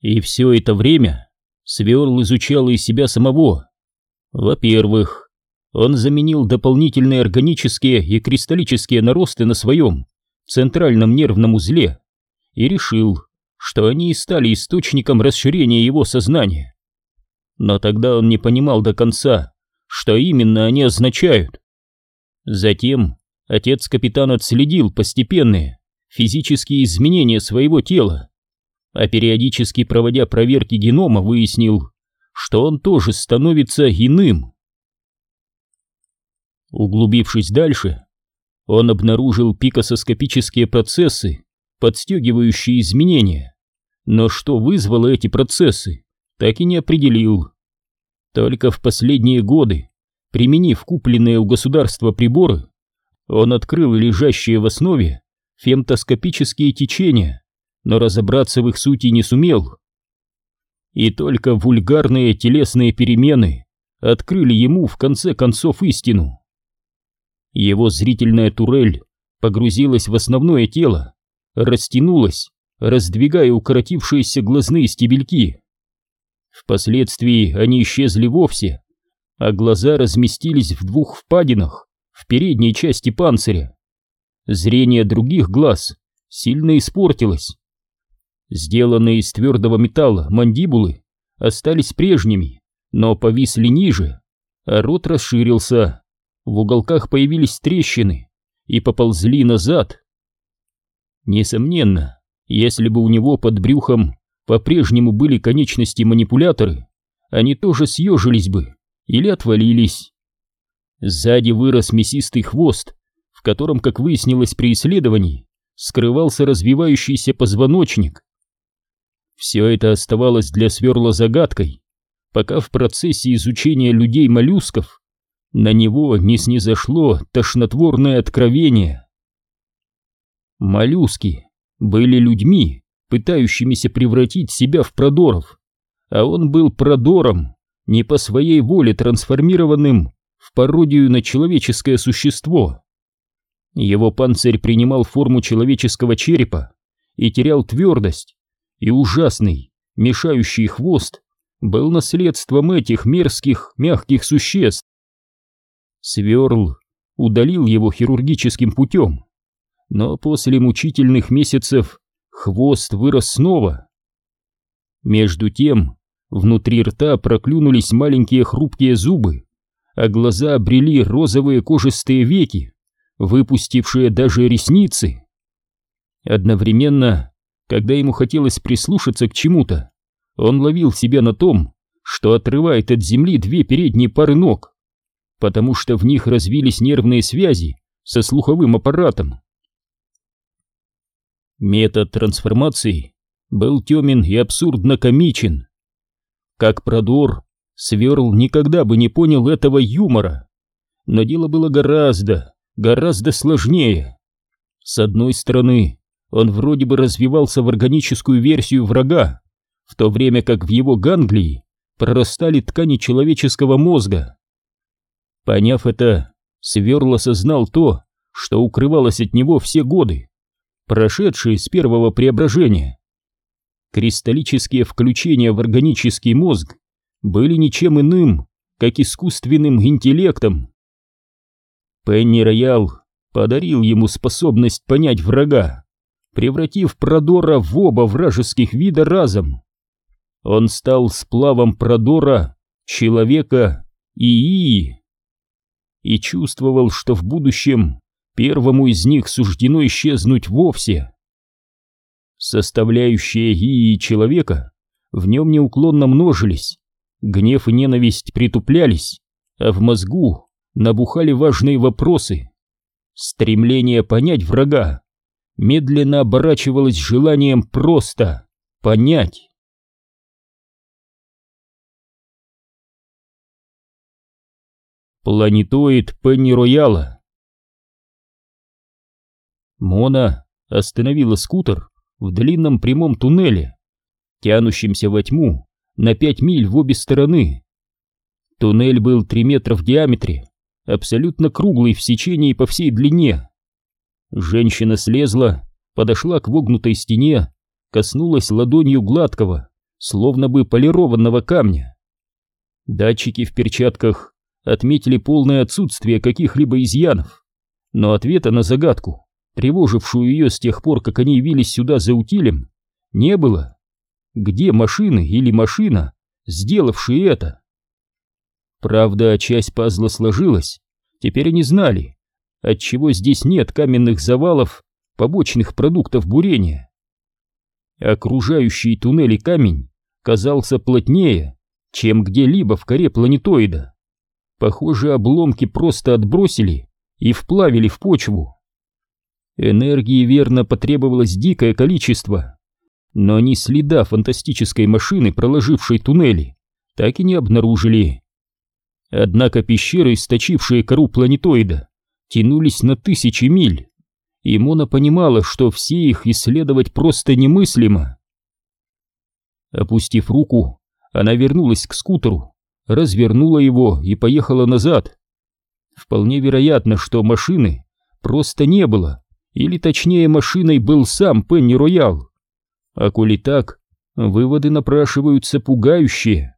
И все это время Сверл изучал из себя самого. Во-первых, он заменил дополнительные органические и кристаллические наросты на своем центральном нервном узле и решил, что они и стали источником расширения его сознания. Но тогда он не понимал до конца, что именно они означают. Затем отец капитана отследил постепенные физические изменения своего тела, а периодически проводя проверки генома выяснил, что он тоже становится иным. Углубившись дальше, он обнаружил пикососкопические процессы, подстегивающие изменения, но что вызвало эти процессы, так и не определил. Только в последние годы, применив купленные у государства приборы, он открыл лежащие в основе фемтоскопические течения, но разобраться в их сути не сумел. И только вульгарные телесные перемены открыли ему в конце концов истину. Его зрительная турель погрузилась в основное тело, растянулась, раздвигая укоротившиеся глазные стебельки. Впоследствии они исчезли вовсе, а глаза разместились в двух впадинах в передней части панциря. Зрение других глаз сильно испортилось. Сделанные из твердого металла мандибулы остались прежними, но повисли ниже, а рот расширился, в уголках появились трещины и поползли назад. Несомненно, если бы у него под брюхом по-прежнему были конечности-манипуляторы, они тоже съежились бы или отвалились. Сзади вырос мясистый хвост, в котором, как выяснилось при исследовании, скрывался развивающийся позвоночник. Все это оставалось для сверла загадкой, пока в процессе изучения людей-моллюсков на него не снизошло тошнотворное откровение. Моллюски были людьми, пытающимися превратить себя в продоров, а он был продором, не по своей воле трансформированным в пародию на человеческое существо. Его панцирь принимал форму человеческого черепа и терял твердость, и ужасный, мешающий хвост был наследством этих мерзких, мягких существ. Сверл удалил его хирургическим путем, но после мучительных месяцев хвост вырос снова. Между тем, внутри рта проклюнулись маленькие хрупкие зубы, а глаза обрели розовые кожистые веки, выпустившие даже ресницы. Одновременно когда ему хотелось прислушаться к чему-то, он ловил себя на том, что отрывает от земли две передние пары ног, потому что в них развились нервные связи со слуховым аппаратом. Метод трансформации был темен и абсурдно комичен. Как продор, Сверл никогда бы не понял этого юмора. Но дело было гораздо, гораздо сложнее. С одной стороны, он вроде бы развивался в органическую версию врага, в то время как в его ганглии прорастали ткани человеческого мозга. Поняв это, Сверл осознал то, что укрывалось от него все годы, прошедшие с первого преображения. Кристаллические включения в органический мозг были ничем иным, как искусственным интеллектом. Пенни Роял подарил ему способность понять врага, превратив Продора в оба вражеских вида разом. Он стал сплавом Продора, человека и Ии. И чувствовал, что в будущем первому из них суждено исчезнуть вовсе. Составляющие Ии человека в нем неуклонно множились, гнев и ненависть притуплялись, а в мозгу набухали важные вопросы. Стремление понять врага медленно оборачивалось желанием просто понять. Планетоид Пенни Рояла Мона остановила скутер в длинном прямом туннеле, тянущемся во тьму на пять миль в обе стороны. Туннель был три метра в диаметре, абсолютно круглый в сечении по всей длине. Женщина слезла, подошла к вогнутой стене, коснулась ладонью гладкого, словно бы полированного камня. Датчики в перчатках отметили полное отсутствие каких-либо изъянов, но ответа на загадку, тревожившую ее с тех пор, как они явились сюда за утилем, не было. Где машины или машина, сделавшие это? Правда, часть пазла сложилась, теперь они знали, отчего здесь нет каменных завалов, побочных продуктов бурения. Окружающий туннель и камень казался плотнее, чем где-либо в коре планетоида. Похоже, обломки просто отбросили и вплавили в почву. Энергии верно потребовалось дикое количество, но ни следа фантастической машины, проложившей туннели, так и не обнаружили. Однако пещеры, источившие кору планетоида, тянулись на тысячи миль, и Мона понимала, что все их исследовать просто немыслимо. Опустив руку, она вернулась к скутеру, развернула его и поехала назад. Вполне вероятно, что машины просто не было, или точнее машиной был сам Пенни Роял. А коли так, выводы напрашиваются пугающие.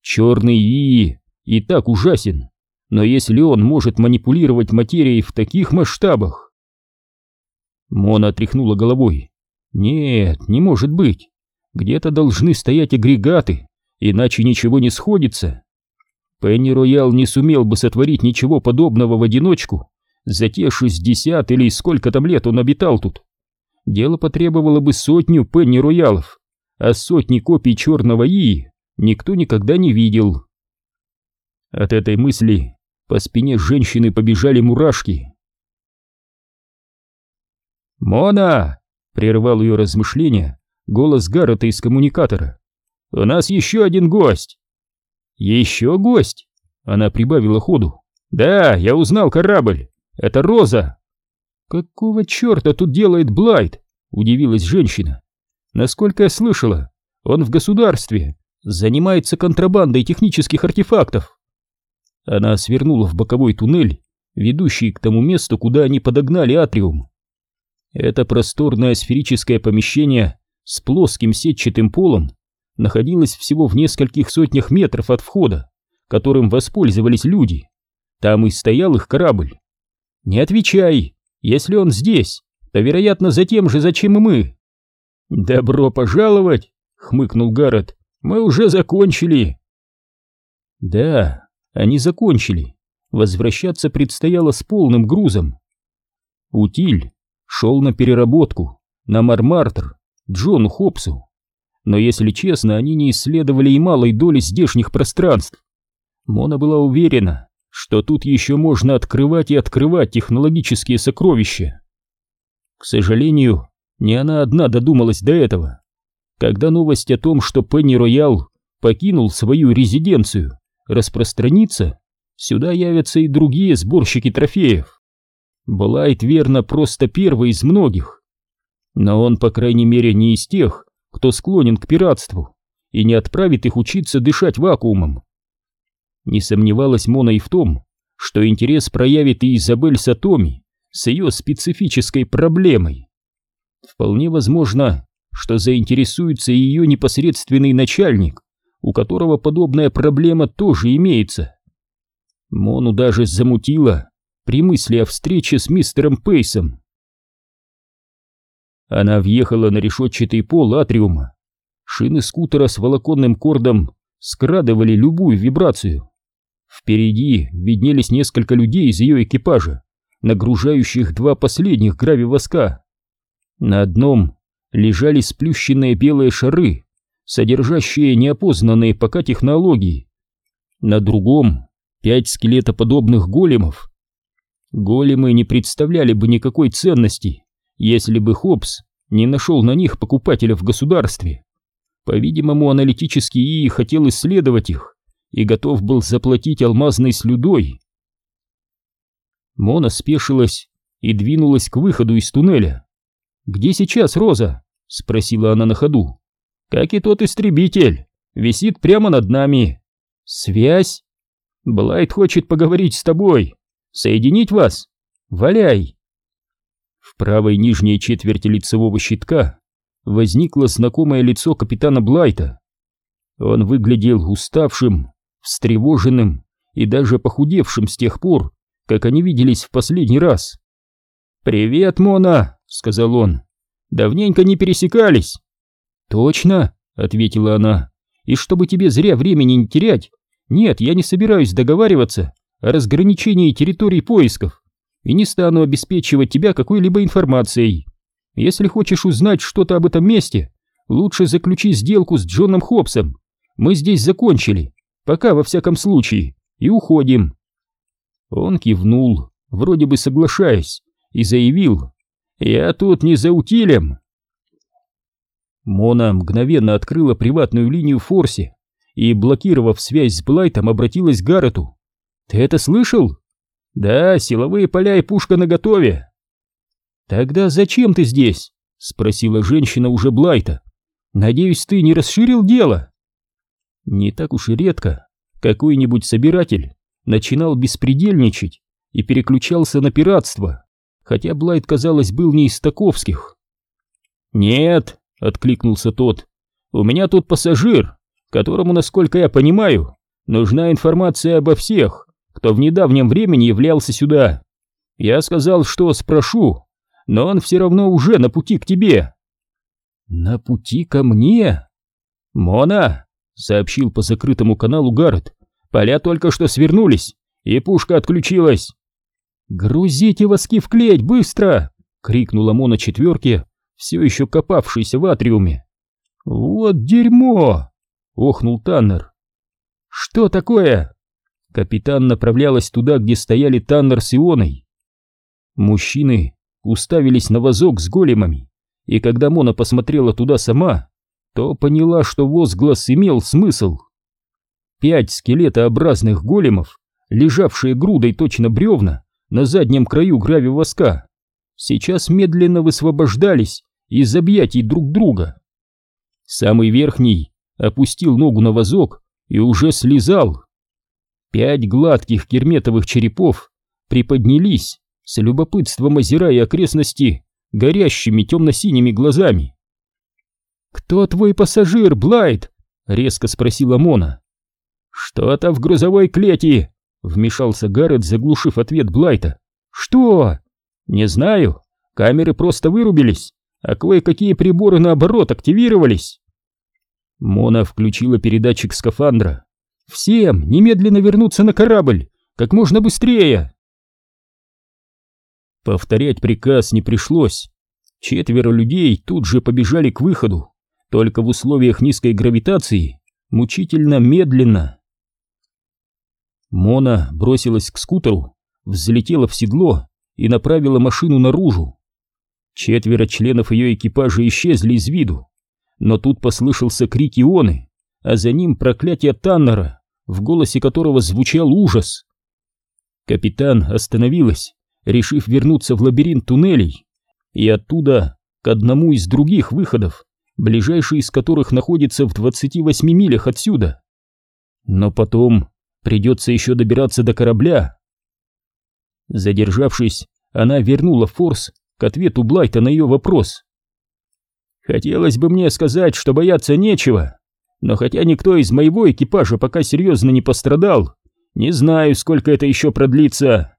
Черный Ии и так ужасен, но если он может манипулировать материей в таких масштабах... Мона тряхнула головой. Нет, не может быть. Где-то должны стоять агрегаты, иначе ничего не сходится. Пенни Роял не сумел бы сотворить ничего подобного в одиночку за те шестьдесят или сколько там лет он обитал тут. Дело потребовало бы сотню Пенни Роялов, а сотни копий черного И никто никогда не видел. От этой мысли по спине женщины побежали мурашки. «Мона!» — прервал ее размышления голос Гаррета из коммуникатора. «У нас еще один гость!» «Еще гость?» — она прибавила ходу. «Да, я узнал корабль. Это Роза!» «Какого черта тут делает Блайт?» — удивилась женщина. «Насколько я слышала, он в государстве, занимается контрабандой технических артефактов». Она свернула в боковой туннель, ведущий к тому месту, куда они подогнали атриум. Это просторное сферическое помещение с плоским сетчатым полом находилось всего в нескольких сотнях метров от входа, которым воспользовались люди. Там и стоял их корабль. «Не отвечай, если он здесь, то, вероятно, за тем же, зачем и мы». «Добро пожаловать!» — хмыкнул Гаррет. «Мы уже закончили!» Да, они закончили. Возвращаться предстояло с полным грузом. Утиль шел на переработку, на Мармартер, Джону Хопсу. Но, если честно, они не исследовали и малой доли здешних пространств. Мона была уверена, что тут еще можно открывать и открывать технологические сокровища. К сожалению, не она одна додумалась до этого. Когда новость о том, что Пенни Роял покинул свою резиденцию, распространится, сюда явятся и другие сборщики трофеев. Блайт, верно, просто первый из многих. Но он, по крайней мере, не из тех, кто склонен к пиратству и не отправит их учиться дышать вакуумом. Не сомневалась Мона и в том, что интерес проявит и Изабель Сатоми с ее специфической проблемой. Вполне возможно, что заинтересуется ее непосредственный начальник, у которого подобная проблема тоже имеется. Мону даже замутила при мысли о встрече с мистером Пейсом. Она въехала на решетчатый пол атриума. Шины скутера с волоконным кордом скрадывали любую вибрацию. Впереди виднелись несколько людей из ее экипажа, нагружающих два последних гравивоска. На одном лежали сплющенные белые шары, содержащие неопознанные пока технологии. На другом пять скелетоподобных големов, Големы не представляли бы никакой ценности, если бы Хопс не нашел на них покупателя в государстве. По-видимому, аналитический ИИ хотел исследовать их и готов был заплатить алмазной слюдой. Мона спешилась и двинулась к выходу из туннеля. «Где сейчас Роза?» — спросила она на ходу. «Как и тот истребитель, висит прямо над нами. Связь? Блайт хочет поговорить с тобой. Соединить вас? Валяй!» В правой нижней четверти лицевого щитка возникло знакомое лицо капитана Блайта. Он выглядел уставшим, встревоженным и даже похудевшим с тех пор, как они виделись в последний раз. «Привет, Мона!» — сказал он. «Давненько не пересекались». «Точно?» — ответила она. «И чтобы тебе зря времени не терять, нет, я не собираюсь договариваться о разграничении территорий поисков и не стану обеспечивать тебя какой-либо информацией. Если хочешь узнать что-то об этом месте, лучше заключи сделку с Джоном Хопсом. Мы здесь закончили, пока во всяком случае, и уходим». Он кивнул, вроде бы соглашаясь, и заявил «Я тут не за утилем». Мона мгновенно открыла приватную линию в Форсе и, блокировав связь с Блайтом, обратилась к Гаррету. «Ты это слышал?» «Да, силовые поля и пушка наготове». «Тогда зачем ты здесь?» — спросила женщина уже Блайта. «Надеюсь, ты не расширил дело?» Не так уж и редко какой-нибудь собиратель начинал беспредельничать и переключался на пиратство, хотя Блайт, казалось, был не из таковских. «Нет», — откликнулся тот, — «у меня тут пассажир, которому, насколько я понимаю, нужна информация обо всех, кто в недавнем времени являлся сюда. Я сказал, что спрошу, но он все равно уже на пути к тебе». «На пути ко мне?» «Мона», — сообщил по закрытому каналу Гаррет, — «поля только что свернулись, и пушка отключилась». «Грузите воски в клеть, быстро!» — крикнула Мона четверке, все еще копавшейся в атриуме. «Вот дерьмо!» — охнул Таннер. «Что такое?» Капитан направлялась туда, где стояли Таннер с Ионой. Мужчины уставились на вазок с големами, и когда Мона посмотрела туда сама, то поняла, что возглас имел смысл. Пять скелетообразных големов, лежавшие грудой точно бревна, на заднем краю грави-воска, сейчас медленно высвобождались из объятий друг друга. Самый верхний опустил ногу на вазок и уже слезал. Пять гладких керметовых черепов приподнялись, с любопытством озирая окрестности горящими темно-синими глазами. «Кто твой пассажир, Блайт?» — резко спросила Мона. «Что-то в грузовой клете!» Вмешался Гаррет, заглушив ответ Блайта. «Что?» «Не знаю. Камеры просто вырубились, а кое-какие приборы наоборот активировались». Мона включила передатчик скафандра. «Всем немедленно вернуться на корабль! Как можно быстрее!» Повторять приказ не пришлось. Четверо людей тут же побежали к выходу, только в условиях низкой гравитации, мучительно медленно. Мона бросилась к скутеру, взлетела в седло и направила машину наружу. Четверо членов ее экипажа исчезли из виду, но тут послышался крик Ионы, а за ним проклятие Таннера, в голосе которого звучал ужас. Капитан остановилась, решив вернуться в лабиринт туннелей, и оттуда к одному из других выходов, ближайший из которых находится в 28 милях отсюда. Но потом Придется еще добираться до корабля. Задержавшись, она вернула форс к ответу Блайта на ее вопрос. Хотелось бы мне сказать, что бояться нечего, но хотя никто из моего экипажа пока серьезно не пострадал, не знаю, сколько это еще продлится.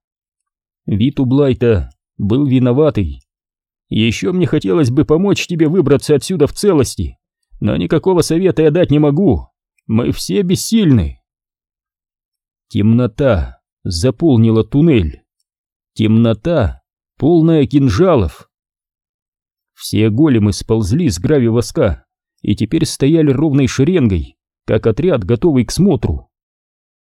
Вид у Блайта был виноватый. Еще мне хотелось бы помочь тебе выбраться отсюда в целости, но никакого совета я дать не могу. Мы все бессильны. Темнота заполнила туннель. Темнота, полная кинжалов. Все големы сползли с грави воска и теперь стояли ровной шеренгой, как отряд, готовый к смотру.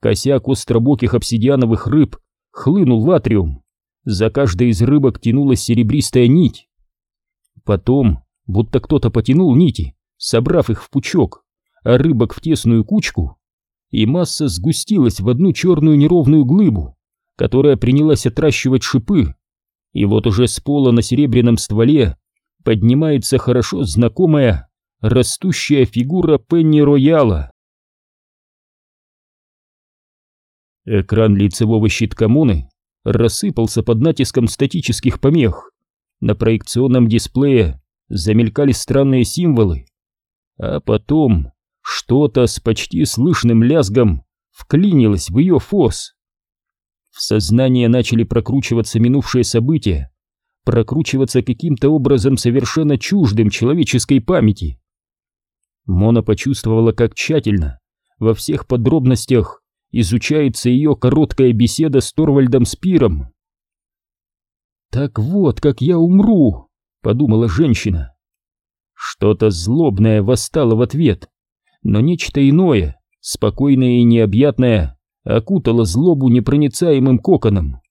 Косяк остробоких обсидиановых рыб хлынул в атриум. За каждой из рыбок тянулась серебристая нить. Потом, будто кто-то потянул нити, собрав их в пучок, а рыбок в тесную кучку, и масса сгустилась в одну черную неровную глыбу, которая принялась отращивать шипы, и вот уже с пола на серебряном стволе поднимается хорошо знакомая растущая фигура Пенни Рояла. Экран лицевого щитка Моны рассыпался под натиском статических помех. На проекционном дисплее замелькали странные символы. А потом Что-то с почти слышным лязгом вклинилось в ее форс. В сознание начали прокручиваться минувшие события, прокручиваться каким-то образом совершенно чуждым человеческой памяти. Мона почувствовала, как тщательно, во всех подробностях, изучается ее короткая беседа с Торвальдом Спиром. «Так вот, как я умру!» — подумала женщина. Что-то злобное восстало в ответ, но нечто иное, спокойное и необъятное, окутало злобу непроницаемым коконом.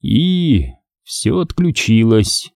И все отключилось.